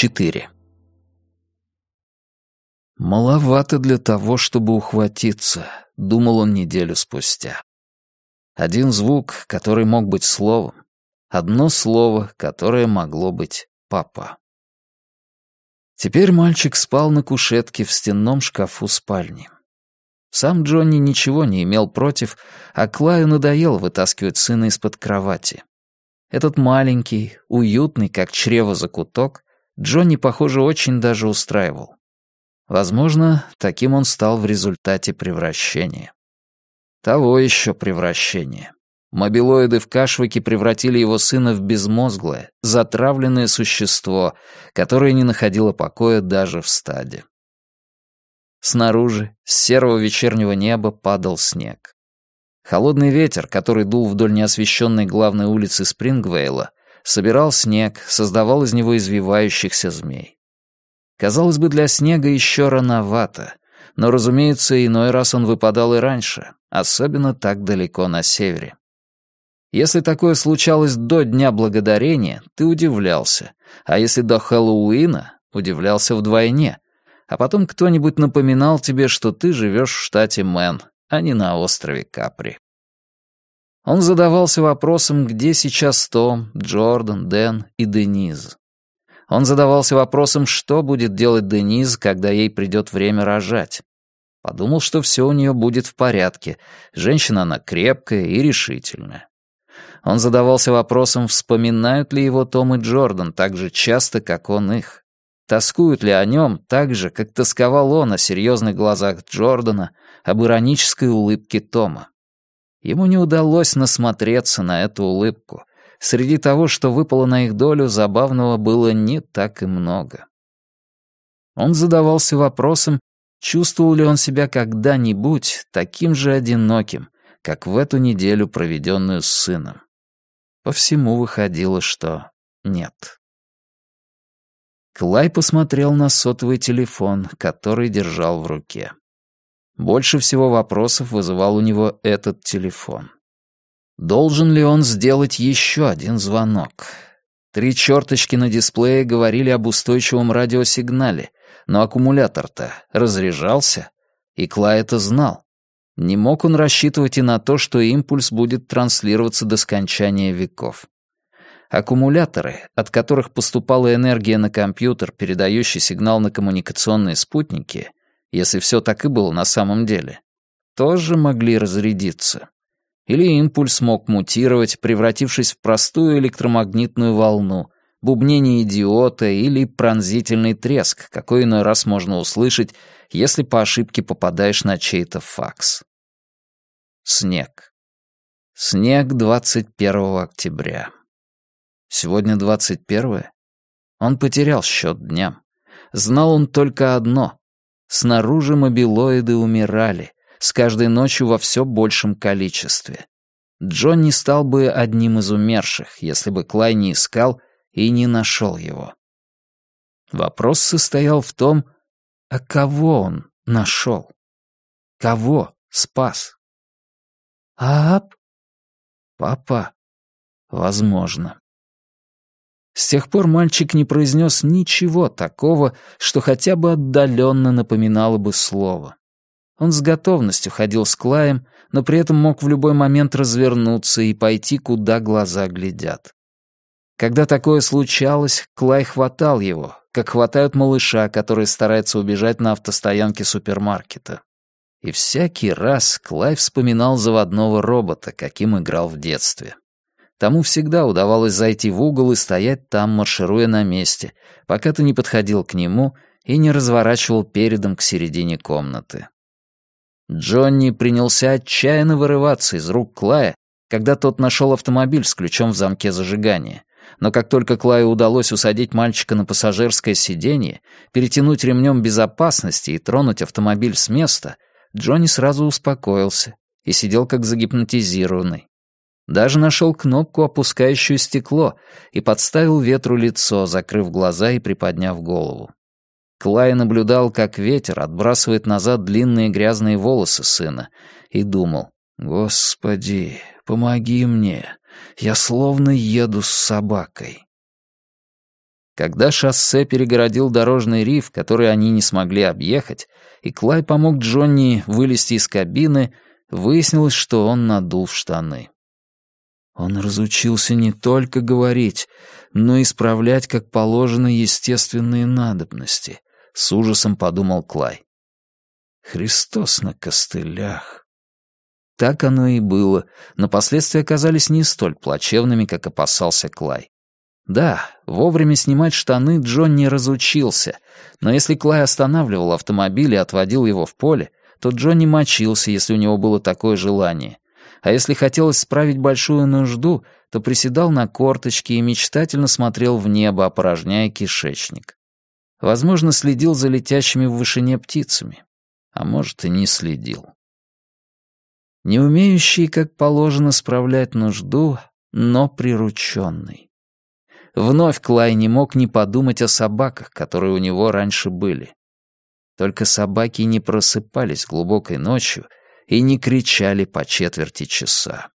4. «Маловато для того, чтобы ухватиться», — думал он неделю спустя. Один звук, который мог быть словом, одно слово, которое могло быть «папа». Теперь мальчик спал на кушетке в стенном шкафу спальни. Сам Джонни ничего не имел против, а Клаю надоело вытаскивать сына из-под кровати. Этот маленький, уютный, как чрево закуток, Джонни, похоже, очень даже устраивал. Возможно, таким он стал в результате превращения. Того еще превращения. Мобилоиды в кашваке превратили его сына в безмозглое, затравленное существо, которое не находило покоя даже в стаде. Снаружи, с серого вечернего неба, падал снег. Холодный ветер, который дул вдоль неосвещенной главной улицы Спрингвейла, собирал снег, создавал из него извивающихся змей. Казалось бы, для снега еще рановато, но, разумеется, иной раз он выпадал и раньше, особенно так далеко на севере. Если такое случалось до Дня Благодарения, ты удивлялся, а если до Хэллоуина, удивлялся вдвойне, а потом кто-нибудь напоминал тебе, что ты живешь в штате Мэн, а не на острове Капри. Он задавался вопросом, где сейчас Том, Джордан, Дэн и Дениз. Он задавался вопросом, что будет делать Дениз, когда ей придет время рожать. Подумал, что все у нее будет в порядке, женщина она крепкая и решительная. Он задавался вопросом, вспоминают ли его Том и Джордан так же часто, как он их. Тоскуют ли о нем так же, как тосковал он о серьезных глазах Джордана, об иронической улыбке Тома. Ему не удалось насмотреться на эту улыбку. Среди того, что выпало на их долю, забавного было не так и много. Он задавался вопросом, чувствовал ли он себя когда-нибудь таким же одиноким, как в эту неделю, проведенную с сыном. По всему выходило, что нет. Клай посмотрел на сотовый телефон, который держал в руке. Больше всего вопросов вызывал у него этот телефон. Должен ли он сделать еще один звонок? Три черточки на дисплее говорили об устойчивом радиосигнале, но аккумулятор-то разряжался, и Клай это знал. Не мог он рассчитывать и на то, что импульс будет транслироваться до скончания веков. Аккумуляторы, от которых поступала энергия на компьютер, передающий сигнал на коммуникационные спутники, если все так и было на самом деле, тоже могли разрядиться. Или импульс мог мутировать, превратившись в простую электромагнитную волну, бубнение идиота или пронзительный треск, какой иной раз можно услышать, если по ошибке попадаешь на чей-то факс. Снег. Снег 21 октября. Сегодня 21 Он потерял счет дням. Знал он только одно. Снаружи мобилоиды умирали, с каждой ночью во все большем количестве. Джон не стал бы одним из умерших, если бы Клай не искал и не нашел его. Вопрос состоял в том, а кого он нашел? Кого спас? Ап? Папа? Возможно. С тех пор мальчик не произнес ничего такого, что хотя бы отдаленно напоминало бы слово. Он с готовностью ходил с Клаем, но при этом мог в любой момент развернуться и пойти, куда глаза глядят. Когда такое случалось, Клай хватал его, как хватают малыша, который старается убежать на автостоянке супермаркета. И всякий раз Клай вспоминал заводного робота, каким играл в детстве. Тому всегда удавалось зайти в угол и стоять там, маршируя на месте, пока ты не подходил к нему и не разворачивал передом к середине комнаты. Джонни принялся отчаянно вырываться из рук Клая, когда тот нашел автомобиль с ключом в замке зажигания. Но как только Клаю удалось усадить мальчика на пассажирское сиденье, перетянуть ремнем безопасности и тронуть автомобиль с места, Джонни сразу успокоился и сидел как загипнотизированный. Даже нашел кнопку, опускающую стекло, и подставил ветру лицо, закрыв глаза и приподняв голову. Клай наблюдал, как ветер отбрасывает назад длинные грязные волосы сына, и думал, «Господи, помоги мне, я словно еду с собакой». Когда шоссе перегородил дорожный риф, который они не смогли объехать, и Клай помог Джонни вылезти из кабины, выяснилось, что он надул штаны. Он разучился не только говорить, но и исправлять, как положено, естественные надобности, — с ужасом подумал Клай. Христос на костылях. Так оно и было, но последствия оказались не столь плачевными, как опасался Клай. Да, вовремя снимать штаны Джон не разучился, но если Клай останавливал автомобиль и отводил его в поле, то Джонни мочился, если у него было такое желание. А если хотелось справить большую нужду, то приседал на корточки и мечтательно смотрел в небо, опорожняя кишечник. Возможно, следил за летящими в вышине птицами. А может, и не следил. Не умеющий, как положено, справлять нужду, но прирученный. Вновь Клай не мог не подумать о собаках, которые у него раньше были. Только собаки не просыпались глубокой ночью и не кричали по четверти часа.